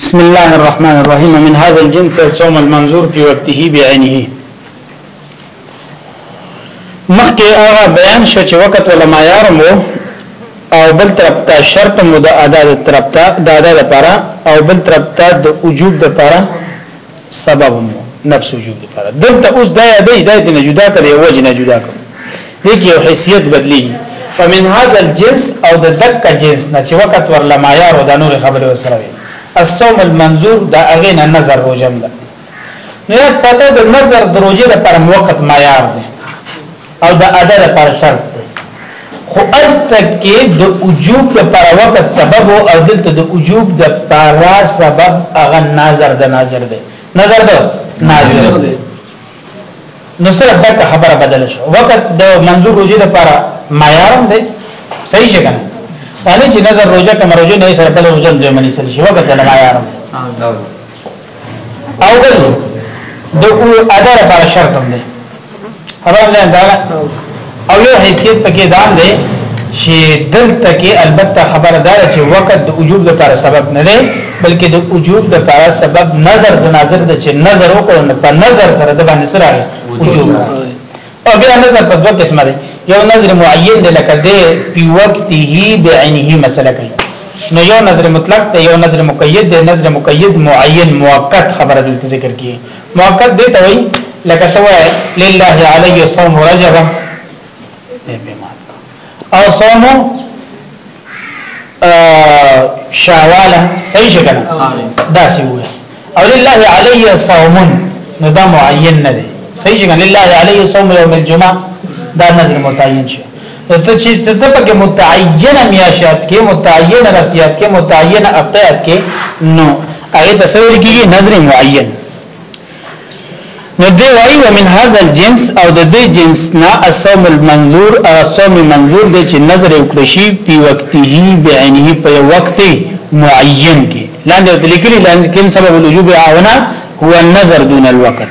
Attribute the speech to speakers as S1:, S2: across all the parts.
S1: بسم الله الرحمن الرحيم من هذا الجنس الصوم المنظور في وقته بعينه مخکې هغه بیان شو چې وخت ولا معیار مو او بل طرف ته شرط مو د ادا د طرف ته د ادا لپاره او بل طرف ته د وجوب لپاره سبب مو نفس وجوب لپاره دلته اوس دا یادې دا دې نه جدا کړي او جنا جدا کړي دغه یو حیثیت بدلی فمن هذا الجنس او د دک جنس نه چې وخت ورله معیار او د نور خبره وسره وي الصوم المنظور دا هغه نه نظر روزم ده نو یاد ساته د نظر دروځي لپاره وخت معیار دی او د ادا لپاره شرط دی خو التک کې د وجوب لپاره وخت سبب او دلته د وجوب د لپاره سبب هغه نظر د نظر دی نظر د نظر دی نو سره دا خبره بدل شو وخت د منظور روزي لپاره معیارم دی صحیح څنګه باندې چې نظر روزه کوم روزه نه سره بل روزه د منی سره شي وخت د معیارم دی او بل د او ادا لپاره شرط هم دی خبره ده دا او یو حیثیت پکې دام دی چې دلته کې البته خبره ده چې وخت د وجوب لپاره سبب نه دی بلکې د وجوب لپاره سبب نظر د ناظر د چې نظر وکړو په نظر سره د باندې سره وجوب او بیا نظر په دوه قسمه دی یو نظر معین دی لکه دی په وقته بعینه مسله کوي نو یو نظر مطلق دی یو نظر مقید دی نظر مقید معین موقت خبره دلته ذکر کیه موقت دی ته وایي لکه ته وایي لله علی صوم رجب او صوم شاواله صحیح شګل دا سی وای او لله علی صوم نو دا معین نه دی صحیح شګل لله علی صوم یوم الجمعه دا نظر متعین شي ته چې ته پکې متعینه میاشت کې متعینه رسیات کې متعینه اقیات کې نو هغه د سویر کې نظر معین نو دی وایي ومن هذا الجنس او د دې جنس نه الصوم المنظور او صوم منظور دی چې نظر وکړي شي په وقته بعینه په وخت معین کې لاندې د لیکلي لاندې کې سبب الوجوب هاونه هو النظر دون الوقت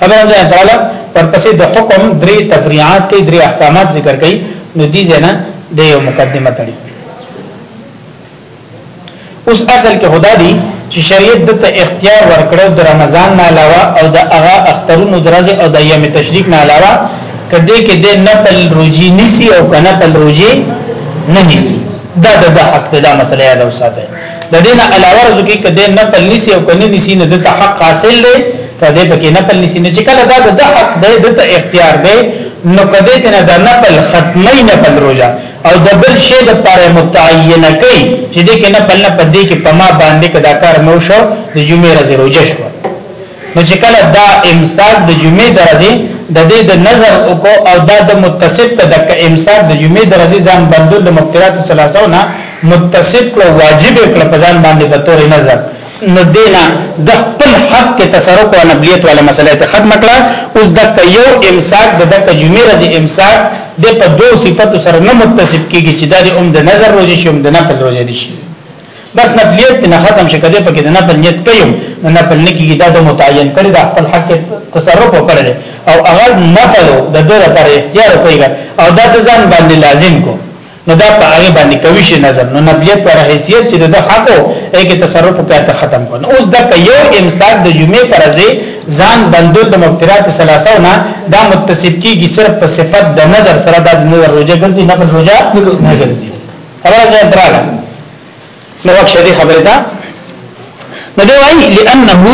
S1: خبره ده تعالی ورپسې د حکم درې تفریعات کې درې احکامات ذکر کړي نو دي زنه د یو مقدمه تړي اوس اصل کې خدا دی چې شریعت د ته اختیار ورکړو د رمضان نه علاوه او د هغه اخترونو درځي او د ایام تشریق نه علاوه کدی کې د نفل روزي نسی او کنه پل روزي نه نسی دا د حق د مسلې یاد اوساته د دې نه علاوه رزو کې کده نفل نسی او کنه نسی نه د حق حاصل دی کده پکې نفل نسی نه چې کله دا د حق دی د اختیار دی نو کده ته نه د نفل ختمي نفل روزه او د بل شی د پاره متعینه کوي چې دې کې نفل نه پدې کې پما باندې کدا کار مو شو د جمعې ورځې روزه شو نو چې کله دا امساک د جمعې درځي د دې د نظر کو او دا د متصف ته د امساک د جمعې درځي ځان بندول د مبتلات ثلاثه نه متصف کړو واجب کړو په ځان باندې د تور نظر نو دینا د خپل حق کې تصرف او نبلیت ولا مسله ته ختم کړه اوس د یو امساک د د جمعې ورځې امساک د په دوه صفاتو سره نه متصف کیږي چې د ام د نظر روزي شوم د نفل روزي دي شي بس نفلیت نه ختم شي کده پکې د نفل نیت کوي نو نفل نه کیږي دا د متعین کړي د خپل حق تصرف وکړي او هغه نفل د دې لپاره اختیار کوي او دا د ځان باندې لازم کو نو دا په هغه باندې کوي شي نظر نو نفلیت پر حیثیت چې د حق او هغه تصرف کوي ته ختم کو اوس دا یو امساک د جمعې پر ځای ځان بندو د مبترات ثلاثه نه دا متصف کیږي صرف په صفت د نظر سره د نظر روزه ګرځي نفل روزه نه ګرځي خبره ده دراله نو وخت دې خبره ده نو دی وایي لانه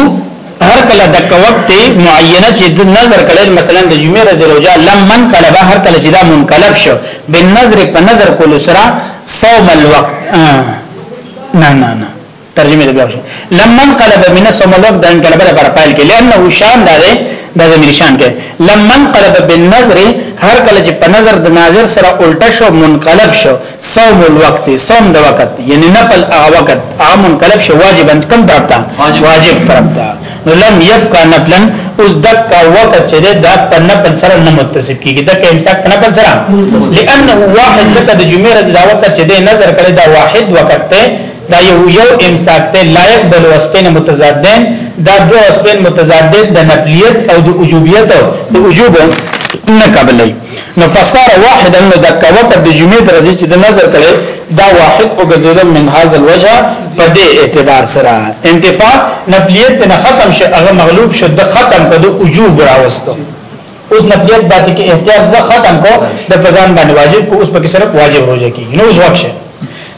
S1: هر کله د وخت معینه چې د نظر کړي مثلا د جمعې ورځې روزه لمن کله به هر کله چې دا منقلب شو بنظر په نظر کول سره صوم الوقت نه نه نه ترجمه د بیا لمن قلب من سوم الوقت دان قلب لپاره فاعل کې لانه شان دا دی د ضمیر شان کې لمن قلب بالنظر هر کله چې په نظر د ناظر سره الټه شو منقلب شو صوم الوقت صوم د وخت یعنی نفل هغه وخت هغه منقلب شو واجب کم درته واجب درته نو لم يبقى نفلا اوس دک وقت چې دا په نفل سره نه متصف کیږي دک امساک په نفل سره لانه واحد ځکه د جمعې ورځ دا وخت چې د نظر کړي دا واحد وخت ته دا یو یو امساک ته لایق بل وسپین متضادین دا دو وسپین متضادین د نفلیت او د وجوبیت او د وجوب نه قبلای نو فصار واحد نو د کوه په د جمعې درځي چې د نظر کړي دا واحد او ګرځول من هاذ الوجه په دې اعتبار سره انتفاع نفلیت نه ختم شي هغه مغلوب شو د ختم کدو وجوب راوستو اوس نفلیت باندې کې احتیاط و ختم کو د پزان باندې واجب کو اوس پکې صرف واجب روزه کې نو اوس وخت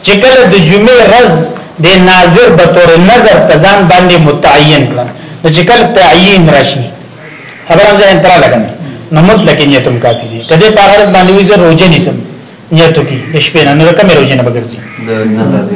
S1: چې کله د جمعې ورځ د ناظر به تور نظر پزان باندې متعین کړه نو چې کله تعین راشي خبر هم ځان تر لګنه نو مطلق نیتم کافی دی کله په هر ځان باندې ویزه روزه نیسم نیتو کې شپې نه نو کومه روزه نه بغرځي
S2: د نظر دی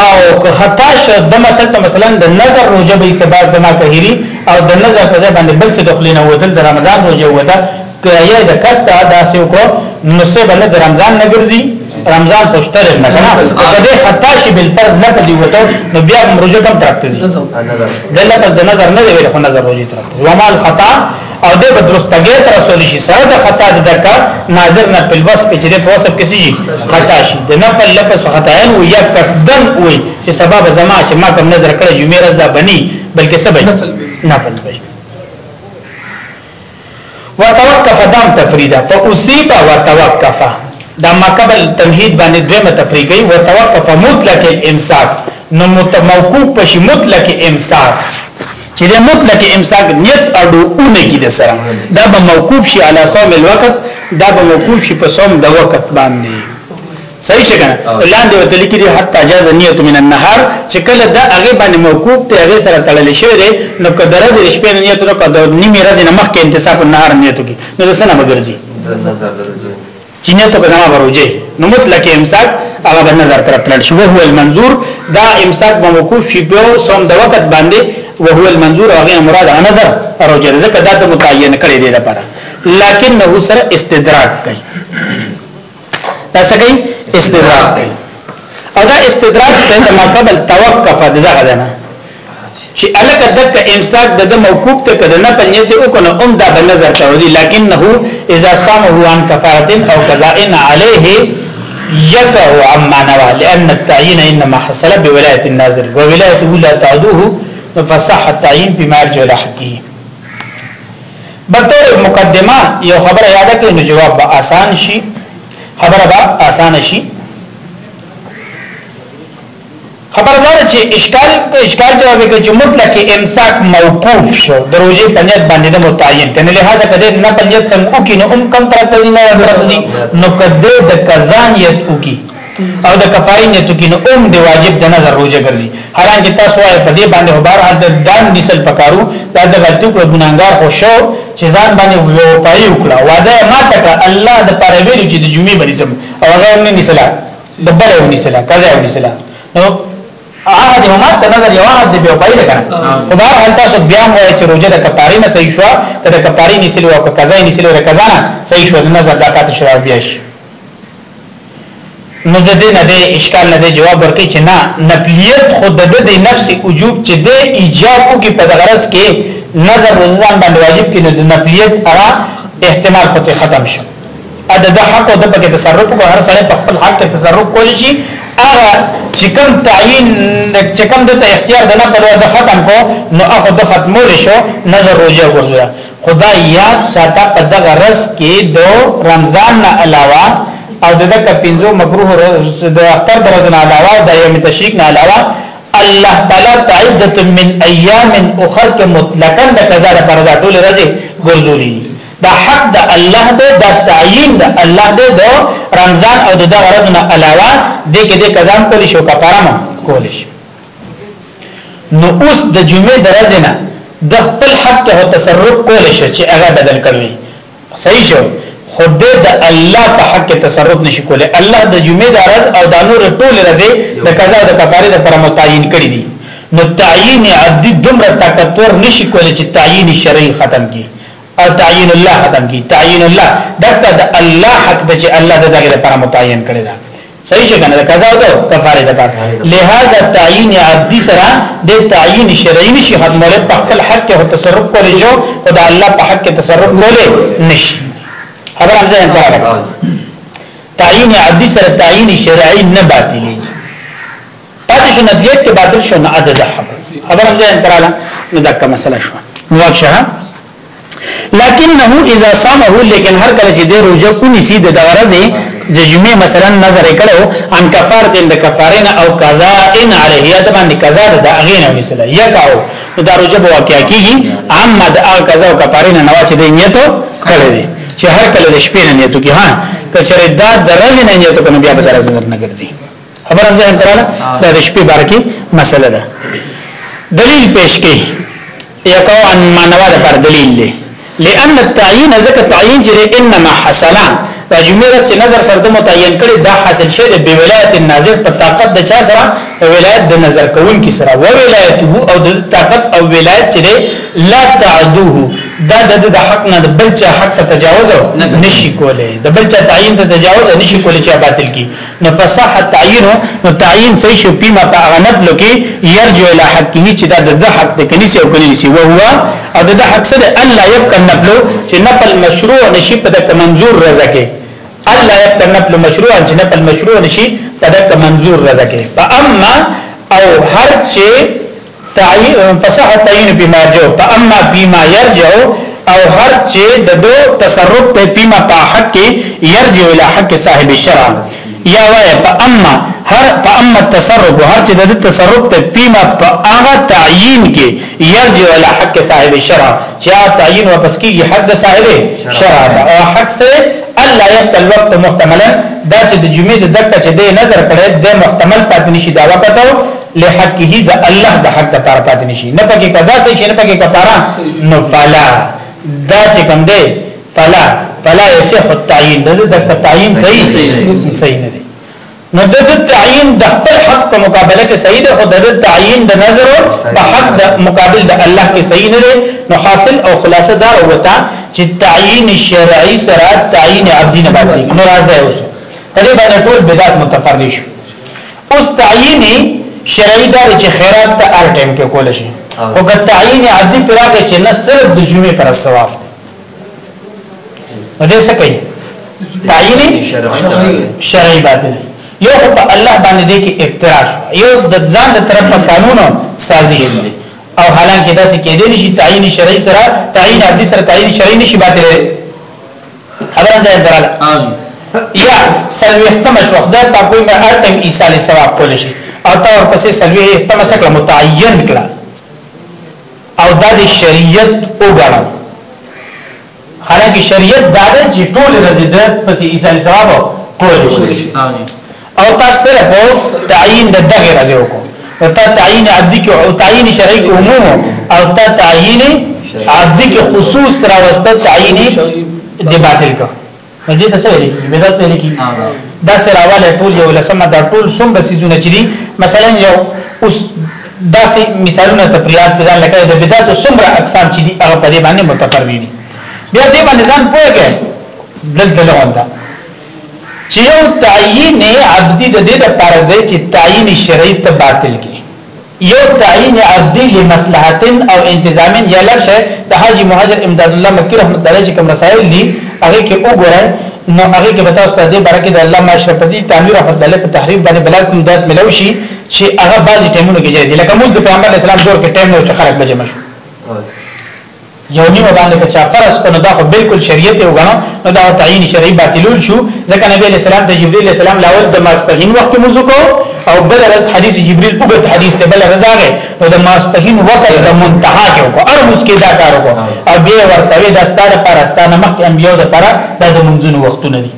S1: او که خطا شو د مثلا ته مثلا د نظر روزه به سبا زما کهري او د نظر په ځای باندې بل څه د خلینو ودل د رمضان روزه ودا که یې د کستا داسې وکړو نو سه بل د رمضان نه ګرځي رمضان پښتر نه کنه په دې خطا شي بل پر نه پدی وته نو بیا روزه کم ترکتزي د لفظ د نظر نه دی ویل خو نظر روزه ترکتزي ومال خطا او د درستګۍ تر رسول شي سره د خطا د دکا ناظر نه په وصف چې په وصف کې شي خطا شي د نفل لفظ خطاین او یا قصدن وي چې سبب زما چې ما کوم نظر کړی جمعې رز دا بني بلکې سبب نفل وي وتوقف دام تفریدا فاصيب وتوقف دا ما قبل تمهید باندې دغه تفریقي وتوقف مطلق الامساک نو موقوف پشي مطلق امساک چې د مطلق امساک نیت اډو اونه کې د سره دا به موقوف شي علی صوم الوقت دا به موقوف شي په صوم د وخت باندې صحیح څنګه لاندې وته لیکي حتی جاز نیت من النهار چې کله دا هغه باندې موقوف ته هغه سره تړل شوی دی نو که درز شپې نیت نو که د نیمه ورځې نه مخکې انتصاب النهار نیت کی نو د سنه
S2: بغرزي
S1: چې نیت په زما بروجه نو مطلق امساک هغه به نظر تر تلل شي وهو المنظور دا امساک به موقوف شي په سوم د وخت باندې وهو المنظور هغه مراد نظر روجه ځکه دا ته متعین کړی دی لپاره لکنه سره استدراک کوي دا څه کوي استدراک کوي او دا استدراک ته ما قبل توقف دغه نه چې الک دک امساک د د موقوف ته کده نه پنیت او کنه ام دا په نظر ته وزي لکنه اذا صام هو عن کفاره او قضاء عليه يقع عما نوى لان التعيين انما حصل بولايه الناظر وولايته لا تعدوه فصح التعيين بما يرجع الى حقه بطور مقدمه یو خبره یاد کړئ نو جواب به آسان شي خبره به آسان شي خبر دا چې اشکال اشکال جواب کې چې مطلق امساک موقوف شو د روزي پنځت باندې د متعین کنه لہذا کده نه پنځت سم او کې نو ام کم تر ته نه راځي نو کده د قزان یت او کې او د کفاین یت کې نو ام دی واجب د نظر روزه ګرځي حالانکه تاسو یې په دې باندې هبار حد دان نسل پکارو دا د غلطي په ګناګار خو شو چې ځان باندې وفای وکړه وعده ما تک الله د پاره ویل چې د جمعې باندې او هغه نه نسلات د بل یو نسلا قضا یو نسلا نو عهد هم د نظر یو عهد دی په پایله کنه په بهر حال تاسو بیا مو چې روزه د کفاره نه صحیح شو که د کفاره نسلو او که قضا نسلو د قضا نه صحیح شو د نظر د پاتې شو بیا شي نو د دې نه د اشکال نه د جواب ورکړي چې نه نقلیت خود د دې نفس وجوب چې د ایجاب او کې په غرض کې نظر روزان باندې واجب کې نو د نقلیت هغه احتمال خو ختم شو ا د حق او د پکې تصرف کو هر سړی په خپل حق کې تصرف کول شي هغه چې کوم تعین چې کوم د اختیار د نه په د ختم کو نو هغه د ختمول شو نظر روجه ورزه خدا یاد ساته په دغه رس کې د رمضان نه علاوه او د دغه پنځو مکروه د اختر درو نه علاوه د یم تشریک نه علاوه الله تعالی تعدت من ایام اخر کې مطلقاً د قضا لپاره ټول راځي ګرځولي دا حق د الله دی دا تعین د الله دی د رمضان او د دغه ورځو نه علاوه د کې د قضا کولی شو کفاره مو کولی شو نو اوس د جمعې د ورځې نه د خپل حق ته تصرف کولی شو چې هغه بدل کړی صحیح شو خود د الله په حق تصرف نشي کولی الله د جمعې د ورځ او د نور ټول ورځې د قضا او د کفاره لپاره متعین کړی دي نو تعین عدد دومره طاقتور نشي کولی چې تعین شرعي ختم کړي او تعین الله ختم کی تعین الله دغه د الله حق د چې الله د دغه لپاره متعین کړی دا صحیح څنګه نه قضا او کفاره ده پر لہذا تعین عبدی سره د تعین شرعی نشي ختمول په خپل حق کې تصرف کولی شو او د الله په حق کې تصرف کولی نشي خبر هم ځین کړه تعین عبدی سره تعین شرعی نه باطلی پاتې شو ندیت کې باطل شو نه عدد حبر خبر هم ځان تراله نو دا کوم مسله شو نو ښه لکنه اذا صامه لیکن هر کله چې د روزه کونی سي د غرضه د جمعې مثلا نظر کړو ان کفاره د کفارین او قضا ان علیه د باندې قضا د اغه نه مثلا یکاو دا روزه به واقع کیږي اما د اغه قضا او کفارین نه واچې د نیت کړی دی چې هر کله د شپې نه نیت کی ها کچره دا درځ نه نیت کنه بیا به درځ نه ګرځي خبر هم ځان تراله دا د شپې بار کې مسله ده دلیل پیش کړي یقو ان مانوا ده پر دلیل دی لئن التعین ذکر تعین چې انما حصل دا جمله چې نظر سره د متعین کړي دا حاصل شوی د ولایت الناظر په طاقت د چا سره ولایت د نظر کون کی سره و ولایته او د طاقت او ولایت چې لا تعدوه دا د د حق نه د بل چا حق ته تجاوز نشي کولای د بل چا تعین ته تجاوز نشي کولای چې باطل کی نو فصح التعین نو تعین صحیح شو پیما په هغه نفل کې يرجو الى حقه چې دا د حق د کنيسه او کنيسه او هو او د حق سره الله يبقى النفل چې نفل مشروع نشي په دغه منظور رضا کې الله يبقى النفل مشروع چې نفل مشروع نشي په دغه منظور رضا کې فاما او هر چې فصح تعین په مرجو په اما فيما يرجع او هر چې د دو تصرف په فيما په حق کې يرجع الى حق صاحب الشرع یا وای په اما هر په اما تصرف هر چې د تصرف په فيما په هغه تعین کې يرجع الى حق صاحب الشرع چې تعین واپس کیږي حق صاحب شرع او حق سے الله يبقى الوقت محتملا دا چې د جمعې د دکته چې د نظر کړي د محتمل پاتې نشي دا وخت لحقه د الله د حق لپاره پاتې نشي نه پکې قضا سي شي نه پکې کفاره نو فلا دا چې کوم دی فلا فلا يصح التعيين د د تعيين صحیح صحیح نه دی نو د د تعيين د خپل حق په مقابله کې صحیح دی خو د د تعيين د نظر په حق د مقابل د الله کې صحیح نه دی نو حاصل او خلاصه دا وتا چې تعيين شرعي سره تعيين عبدي نه باندې نو راځي اوس په دې باندې ټول بدعت متفرد شي اوس تعین شرعي دار چې خیرات ته هر ټیم کې کول شي او که تعین عادي پراګه چې نه صرف د جمعې پر ثواب دی دې څه کوي تعین شرعي باطل یو په الله باندې دې کې افتراش یو د ځان د طرف په قانون سازي دی او حالانکه دا څه کې دې نشي تعین شرعي سره تعین عادي سره تعین شرعي نشي باطل خبره ځای دراله امين یا سلوی اختمش وخت دا تا کوئی به هر ټیم عیسی علی ثواب کول شي او تا ورپسې سلوی اختمش کړه متعین کړه او دا د شریعت وګڼه حالانکه شریعت دا ده چې ټول رضی ده پسې عیسی علی ثواب کول شي او تا صرف او تعین د دغه رضی وکړو نو تا تعین عبدی کې او تعین شرعی کې عموم او تا تعین عبدی کې خصوص را وسته تعین دی باطل کا دې ته څه ویل کی بدعت ویل کی دا سراواله ټول یو لسمه دا ټول څومره سيزونه چي مثلا یو اوس داسې مثالونه تفریات پیدا لکه د بدعت څومره اقسام چې دي هغه په دې باندې متفرق دي بیا دې باندې ځان پوهه کې دلته لغوندا چې یو تعین عبدی د دې لپاره دی چې تعین شرعي ته باطل کی یو تعین عبدی لمصلحت او انتظام یا لشه د حاجی مهاجر امداد الله مکی رحمت الله چې کوم رسائل دي هغه کې وګورئ نو هغه کې بتاس ته دې برکه د الله معاشرف دي تعمیر رحمت الله په تحریف باندې بلاد کوم دات ملو شي چې هغه بعضی ټیمونو کې جایز لکه موږ د پیغمبر اسلام دور کې ټیم نو چې خلک بجې مشو یو نیمه باندې که چا فرض کنو دا خو بالکل شریعت یو غنو نو دا تعین شرعي باطلول شو ځکه نبی علیہ السلام د جبرئیل علیہ السلام لاول د ماسپهین وخت موضوع کو او بل ورځ حدیث جبرئیل او د حدیث ته بل ورځ هغه نو د ماسپهین وخت د منتها کې کو ار مسکی دا کار کو او بیا ورته د ستاره پر ستانه مخ انبیو د پر د منځونو وختونه دي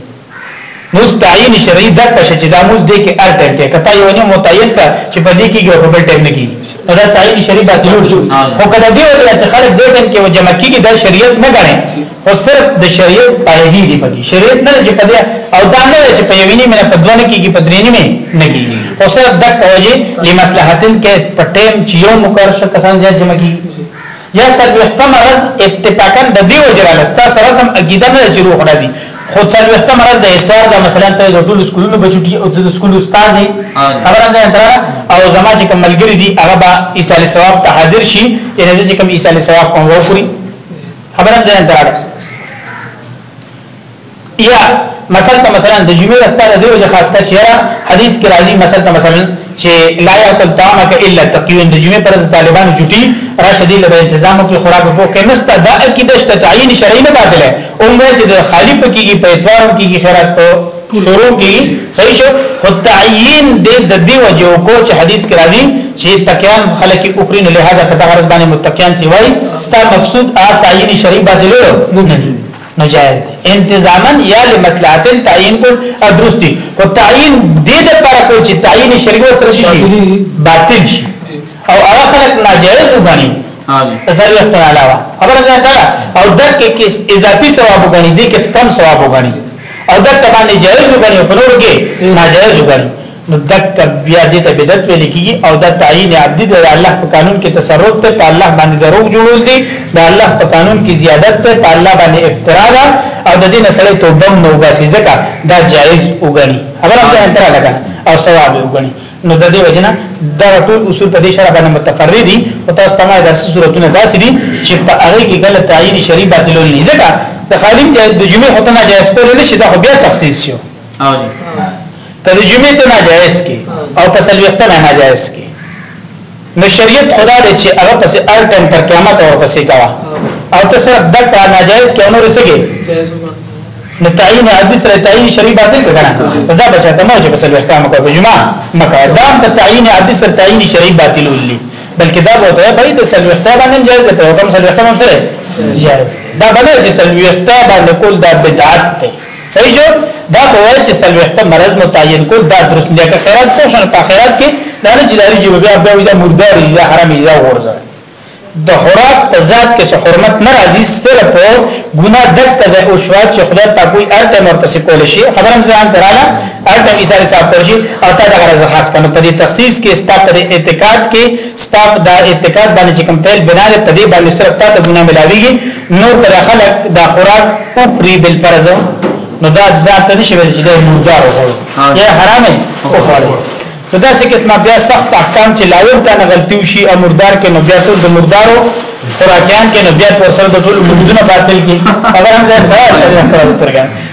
S1: مستعین شرعي د پښ چې دا موز دې کې ار ټایم کې کته یو نه متعین کا چې په دې کې یو په بل ټایم نه کیږي دا تعین شرعي باندې جوړ شو خو کله دې وته چې خلک دې ټایم کې جمع کیږي دا شریعت نه غني خو صرف د شریعت پایدي دی پکې شریعت نه چې په دې او دا نه چې په یویني مې په دوه نه کیږي په درې نه مې نه کیږي خو صرف د کوجه لمصلحتن کې په ټایم چې یو مقرر شو کسان زیات جمع کیږي یا څلوېښتمه ورځ اتفاقا د دې وجه راغله ستاسو سره سم عقیده نه چې روح راځي خو څلوېښتمه ورځ د اتوار ده مثلا ته د ټولو سکولونو په چوټي او د سکول استاد دی خبره ده تر او زما چې کوم ملګری دی هغه به ایصال ثواب ته حاضر شي یعنی چې کوم ایصال ثواب کوم وکړي خبره ده تر یا مثلا ته مثلا د جمعې رستا د دیو ځخه خاص کچ یرا حدیث کې راځي مثلا ته مثلا چې لا یاکل طعامک الا تقیون د جمعې پر طالبانو جټي راشدی له تنظیم کې خوراک په کې نسته دا عقیده شته تعین شرعي نه باطله او مې چې د خالی په کېږي په اتوار کېږي خیرات په شروع کې صحیح شو خو تعین د دې وجو کو چې حدیث کې راځي چې تکیان خلک اوپری نه لہذا په دغه غرض باندې متکیان سی وای ستا مقصود ا تعین شرعي باطله نه نو جائز دی انتظاما یا لمصلحت تعین کول درستی خو تعین دې د پر کول چې تعین شرعي ورته شي باطل شي او هغه خلک ناجائز وګڼي تسری اختر علاوه خبره ده کړه او دک کې اضافي ثواب وګڼي دې کې کم ثواب وګڼي او دک باندې جائز وګڼي په نور کې ناجائز وګڼي نو دک بیا دې ته بدعت ویل کیږي او دا تعین عبدی د الله په قانون کې تصرف ته په الله باندې دروغ جوړول دي د الله په قانون کې زیادت ته په الله باندې افترا ده او د دې نسله توبه نو باسي ځکه دا جایز وګڼي خبره ده انتر لګا او ثواب وګڼي نو د دې وجنه دا ټول اصول په دې شرع باندې متفرد دي او تاسو تمه د صورتونو داسې دي چې په هغه کې غلط تعین شری باطلول نه ځکه د خالد د جمعې هتنه جایز کول نه شي دا بیا تخصیص شي
S2: او جی
S1: کله جمعې ته ناجایز کې او په سلوختن ناجایز کې نو شریعت خدا دې چې هغه پسې ار ټیم تر قیامت اور پسې کا او ته صرف دک ناجایز کې نو رسېږي نو تعین حدیث سره تعین شریعت باطل کړه دا بچا ته موجب په سلوختن مکو په جمعه مکو دا په تعین حدیث سره تعین شریعت باطل ولي بلکې دا وته به د سلوخته باندې جایز ده حکم سلوخته هم سره جایز دا باندې چې سلوخته باندې کول دا بدعت ده صحیح شو دا په وای چې سلوخته مرز متعین کول دا درست نه که خیرات کو شنه په خیرات کې دا نه جداري جیب بیا بیا دا مردار دی دا حرام دی دا ورزه د خوراک په ذات کې څه حرمت نه راځي صرف په ګناه دک ته او شوا چې خدای په کوئی ارته مرتسي کول شي خبرم ځان دراله ارته ایساری صاحب پر شي او تا دا غرض خاص کنه په دې تخصیص کې ستا پر اعتقاد کې ستا په دا اعتقاد باندې چې کوم فعل بنا ده په دې باندې صرف تا ته ګناه ملاويږي نور پر خلق دا خوراک اخري بالفرض نو دا دا ته نشي ویل چې دا مردار وخورو یا حرام وخورو نو دا څه قسمه بیا سخت احکام چې لاور ته نه غلطي وشي او مردار کې نو بیا ټول د مردارو خوراکیان کې نو بیا پر سر د ټول مردونه باطل کی خبر هم ځای ته راځي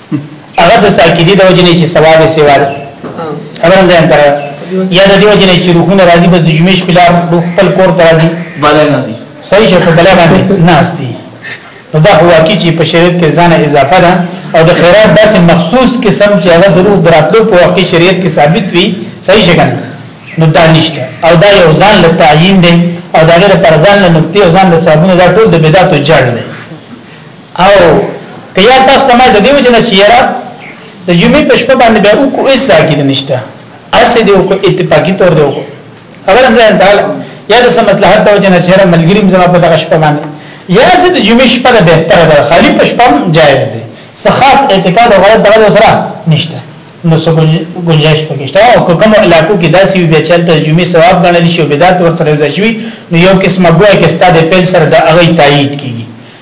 S1: هغه د ساکیدی د وجنې چې ثواب سیوا ده خبرم ځان تر یا د دې وجنې چې روحونه راځي بس د جمعې شپې لار روح خپل کور ته راځي
S2: بلای راځي
S1: صحیح شو په بلای باندې ناس دي نو دا هوا کی چې په شریعت کې ځانه اضافه ده او د خیرات داسې مخصوص قسم چې هغه درو دراتلو په وخت کې شریعت کې ثابت وي صحیح شګن نو دا نشته او دا یو ځان له تعیین دی او دا غیر پر ځان له نقطې او ځان له صاحبونو دا ټول د بدعت جړ دی او که یا تاسو ته ما د دیو جن چې یاره د جمعې په شپه باندې به او کو اس ځاګې نشته اسې دی او کو اتفاقی تور دی او کو خبر هم ځان دال یا د مصلحت د وجه نه چې یاره ملګری زما په دغه شپه باندې یا سې د جمعې شپه ده بهتره ده خالی په شپه جایز دی څه خاص اعتقاد او غلط دغه سره نشته نو څه گنجائش پکې شته او کوم علاقو کې داسې وي چې د جمعې ثواب غنل شي او بدعت ورسره ځي نو یو قسمه ګویا کې ستاده پیل سره د اغه تایید کیږي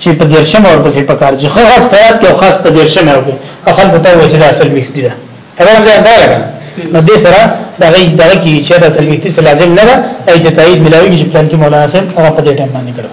S1: چې په دیرشم اور پسې پکار چې خو غټ خیرات کې او خاص په دیرشم اور کې خلکو ته وایي چې دا اصل ویخت دي دا خبره ځان دا لګا نو دې سره دا غي دا کې چې دا اصل ویخت سره لازم نه ده اې د تایید ملاوي چې پلان کې مولانا صاحب هغه په دې ټیم باندې کړو